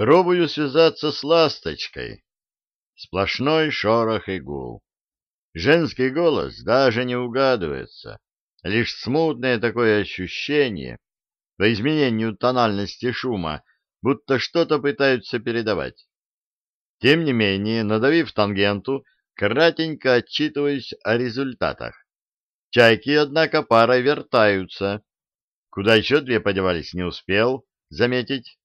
Пробую связаться с ласточкой. Сплошной шорох и гул. Женский голос даже не угадывается. Лишь смутное такое ощущение по изменению тональности шума, будто что-то пытаются передавать. Тем не менее, надавив тангенту, кратенько отчитываюсь о результатах. Чайки, однако, парой вертаются. Куда еще две подевались, не успел заметить.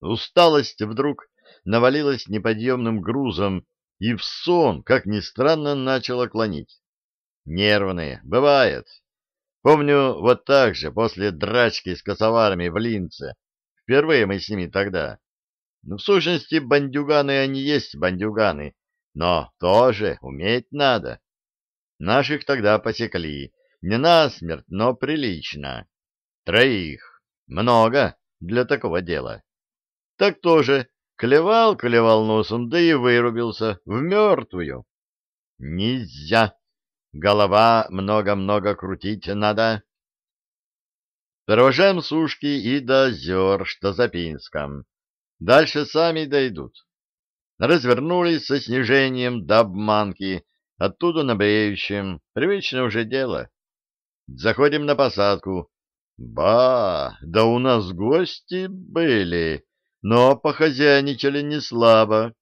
Усталость вдруг навалилась неподъемным грузом и в сон, как ни странно, начала клонить. Нервные, бывает. Помню, вот так же, после драчки с косоварами в Линце. Впервые мы с ними тогда. Ну, в сущности, бандюганы они есть бандюганы, но тоже уметь надо. Наших тогда посекли. Не насмерть, но прилично. Троих. Много для такого дела. Так тоже клевал, клевал носом, да и вырубился в мертвую. Нельзя. Голова много-много крутить надо. Провожаем сушки и до озер, что за Пинском. Дальше сами дойдут. Развернулись со снижением до обманки, оттуда на бреющем. Привычное уже дело. Заходим на посадку. Ба, да у нас гости были, но похозяйничали не слабо.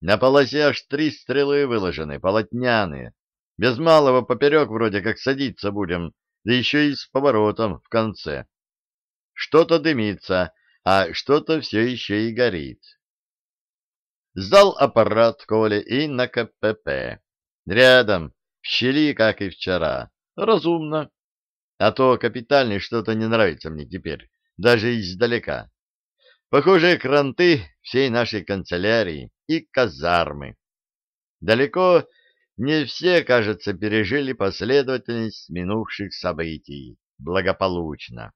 На полосе аж три стрелы выложены, полотняные. Без малого поперек вроде как садиться будем, да еще и с поворотом в конце. Что-то дымится, а что-то все еще и горит. Сдал аппарат Коле и на КПП. Рядом, в щели, как и вчера. Разумно. А то капитальный что-то не нравится мне теперь, даже издалека. Похожие кранты всей нашей канцелярии и казармы. Далеко не все, кажется, пережили последовательность минувших событий благополучно.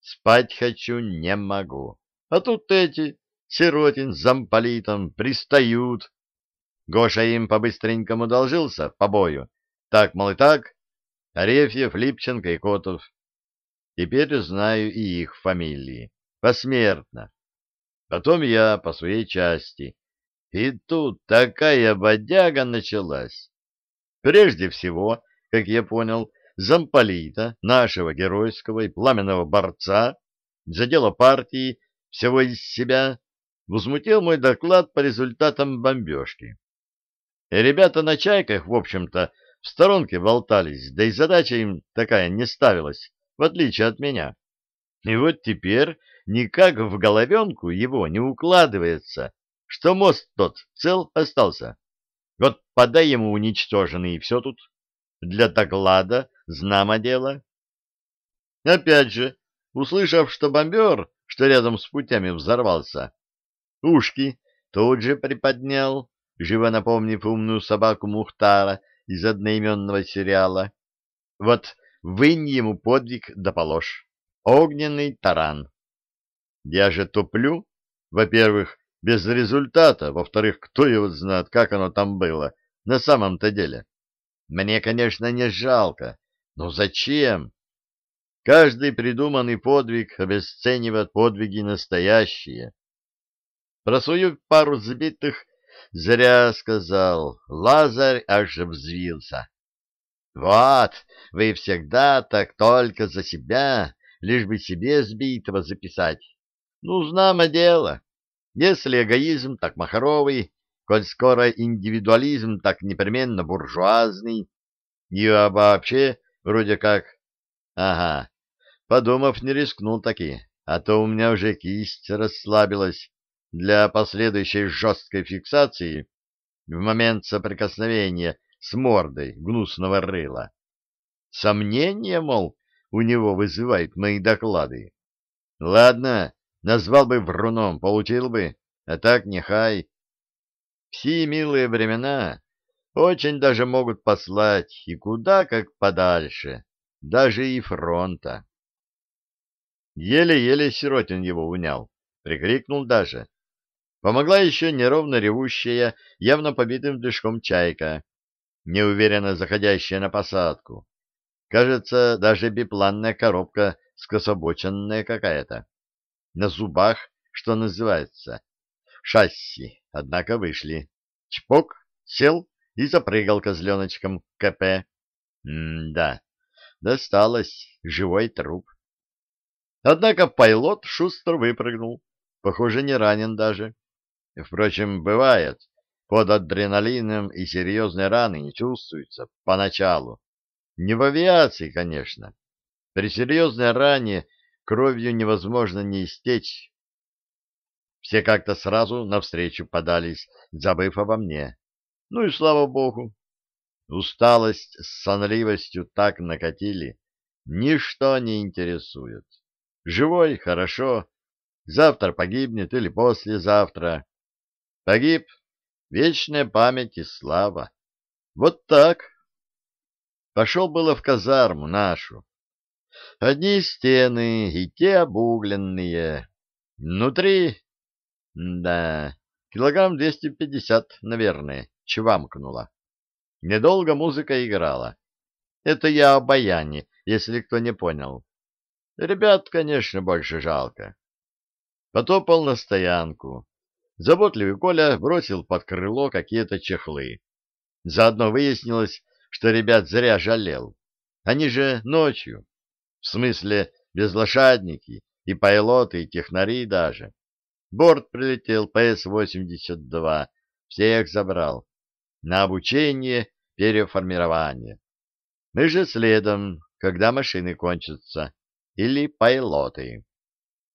Спать хочу, не могу. А тут эти, Сиротин с замполитом, пристают. Гоша им по-быстренькому должился по бою. Так, мол, и так. Арефьев, Липченко и Котов. Теперь знаю и их фамилии. Посмертно. Потом я по своей части. И тут такая бодяга началась. Прежде всего, как я понял, замполита, нашего геройского и пламенного борца, за дело партии, всего из себя, возмутил мой доклад по результатам бомбежки. И ребята на чайках, в общем-то, в сторонке болтались, да и задача им такая не ставилась, в отличие от меня. И вот теперь никак в головенку его не укладывается, что мост тот цел остался. Вот подай ему уничтоженный, и все тут. Для доклада знамо дело. Опять же, услышав, что бомбер, что рядом с путями взорвался, ушки тут же приподнял, живо напомнив умную собаку Мухтара из одноименного сериала. Вот вынь ему подвиг да положь. Огненный таран. Я же туплю, во-первых, без результата, во-вторых, кто его знает, как оно там было, на самом-то деле. Мне, конечно, не жалко, но зачем? Каждый придуманный подвиг обесценивает подвиги настоящие. Про свою пару сбитых зря сказал, Лазарь аж взвился. Вот, вы всегда так только за себя, лишь бы себе сбитого записать. Ну, знамо дело. Если эгоизм, так махровый, коль скоро индивидуализм, так непременно буржуазный. И вообще, вроде как... Ага, подумав, не рискнул таки, а то у меня уже кисть расслабилась для последующей жесткой фиксации в момент соприкосновения с мордой гнусного рыла. Сомнения, мол, у него вызывают мои доклады. Ладно, Назвал бы вруном, получил бы, а так нехай. Все милые времена очень даже могут послать и куда как подальше, даже и фронта. Еле-еле Сиротин его унял, прикрикнул даже. Помогла еще неровно ревущая, явно побитым дышком чайка, неуверенно заходящая на посадку. Кажется, даже бипланная коробка скособоченная какая-то. На зубах что называется. Шасси, однако, вышли. Чпок, сел и запрыгал козленочком КП. М-да, досталось, живой труп. Однако пайлот шустро выпрыгнул, похоже, не ранен даже. Впрочем, бывает, под адреналином и серьезные раны не чувствуются поначалу. Не в авиации, конечно. При серьезной ране кровью невозможно не истечь. Все как-то сразу навстречу подались, забыв обо мне. Ну и слава богу. Усталость с сонливостью так накатили. Ничто не интересует. Живой — хорошо. Завтра погибнет или послезавтра. Погиб — вечная память и слава. Вот так. Пошел было в казарму нашу. Одни стены и те обугленные. Внутри... Да, килограмм двести пятьдесят, наверное, чвамкнуло. Недолго музыка играла. Это я о баяне, если кто не понял. Ребят, конечно, больше жалко. Потопал на стоянку. Заботливый Коля бросил под крыло какие-то чехлы. Заодно выяснилось, что ребят зря жалел. Они же ночью. В смысле, безлошадники, и пайлоты, и технари даже. Борт прилетел ПС-82, всех забрал. На обучение переформирование. Мы же следом, когда машины кончатся, или пайлоты.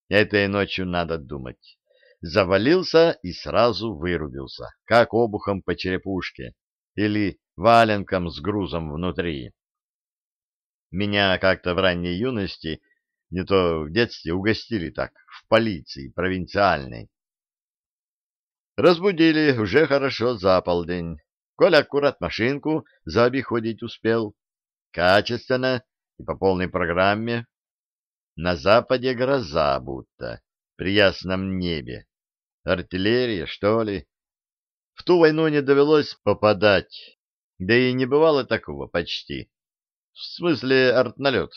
Этой ночью надо думать. Завалился и сразу вырубился, как обухом по черепушке или валенком с грузом внутри. Меня как-то в ранней юности, не то в детстве, угостили так, в полиции провинциальной. Разбудили уже хорошо за полдень. Коля аккурат машинку заобиходить успел. Качественно и по полной программе. На западе гроза будто, при ясном небе. Артиллерия, что ли? В ту войну не довелось попадать, да и не бывало такого почти. В смысле артналет.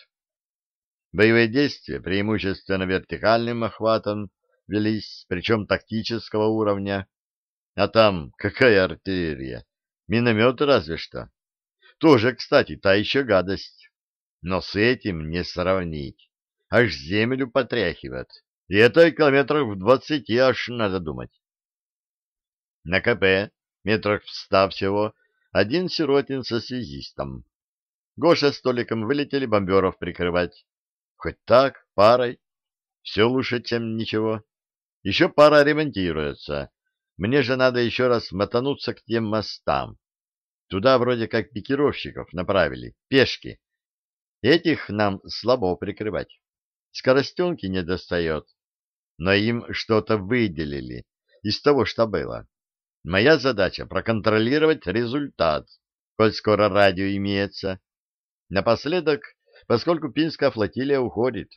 Боевые действия преимущественно вертикальным охватом велись, причем тактического уровня. А там какая артиллерия? Минометы разве что. Тоже, кстати, та еще гадость. Но с этим не сравнить. Аж землю потряхивает. И это километров в двадцати аж надо думать. На КП, метрах в ста всего, один сиротин со связистом. Гоша с Толиком вылетели бомберов прикрывать. Хоть так, парой. Все лучше, чем ничего. Еще пара ремонтируется. Мне же надо еще раз мотануться к тем мостам. Туда вроде как пикировщиков направили, пешки. Этих нам слабо прикрывать. Скоростенки не достает. Но им что-то выделили из того, что было. Моя задача — проконтролировать результат, коль скоро радио имеется. Напоследок, поскольку Пинская флотилия уходит,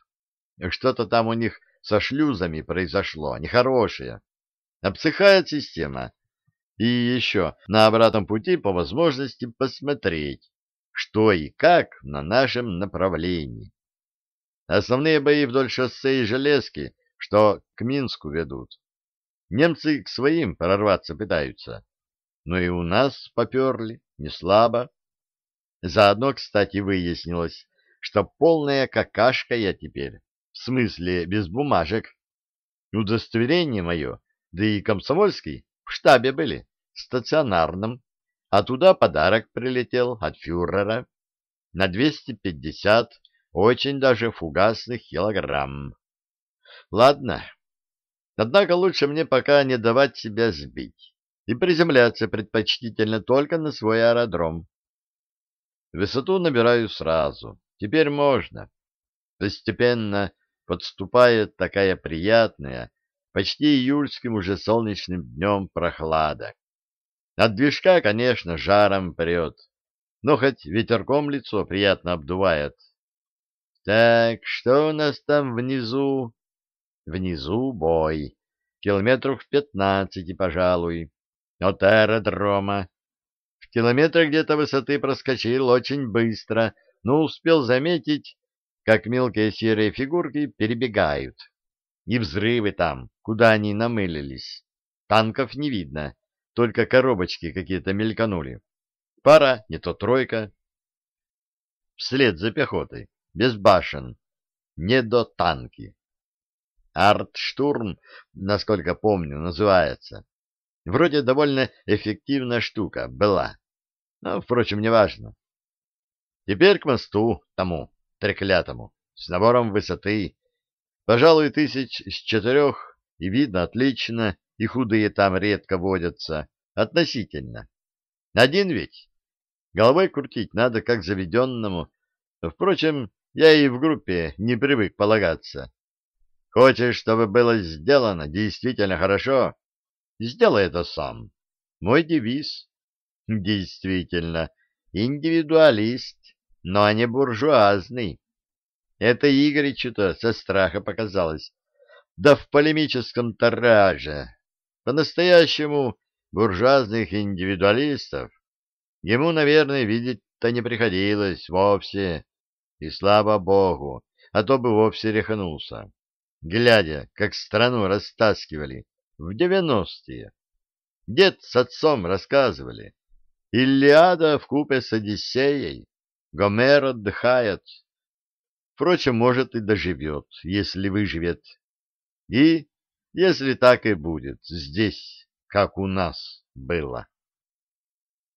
что-то там у них со шлюзами произошло, нехорошее. Обсыхает система. И еще на обратном пути по возможности посмотреть, что и как на нашем направлении. Основные бои вдоль шоссе и железки, что к Минску ведут. Немцы к своим прорваться пытаются. Но и у нас поперли, не слабо. Заодно, кстати, выяснилось, что полная какашка я теперь, в смысле без бумажек. Удостоверение мое да и комсомольский в штабе были, стационарном, а туда подарок прилетел от фюрера на 250 очень даже фугасных килограмм. Ладно, однако лучше мне пока не давать себя сбить и приземляться предпочтительно только на свой аэродром. Высоту набираю сразу, теперь можно. Постепенно подступает такая приятная, почти июльским уже солнечным днем прохлада. От движка, конечно, жаром прет, но хоть ветерком лицо приятно обдувает. Так, что у нас там внизу? Внизу бой. Километров в пятнадцати, пожалуй. От аэродрома. В километрах где-то высоты проскочил очень быстро, но успел заметить, как мелкие серые фигурки перебегают. И взрывы там, куда они намылились. Танков не видно, только коробочки какие-то мельканули. Пара, не то тройка. Вслед за пехотой, без башен, не до танки. Артштурм, насколько помню, называется. Вроде довольно эффективная штука была. Но, впрочем, неважно. Теперь к мосту тому, треклятому, с набором высоты. Пожалуй, тысяч с четырех, и видно отлично, и худые там редко водятся, относительно. Один ведь. Головой крутить надо, как заведенному. Впрочем, я и в группе не привык полагаться. Хочешь, чтобы было сделано действительно хорошо? Сделай это сам. Мой девиз. Действительно, индивидуалист, но не буржуазный. Это Игоречу-то со страха показалось. Да в полемическом тараже. По-настоящему буржуазных индивидуалистов ему, наверное, видеть-то не приходилось вовсе. И слава богу, а то бы вовсе рехнулся, глядя, как страну растаскивали в девяностые. Дед с отцом рассказывали. Илиада в купе с Одиссеей. Гомер отдыхает. Впрочем, может и доживет, если выживет. И если так и будет здесь, как у нас было.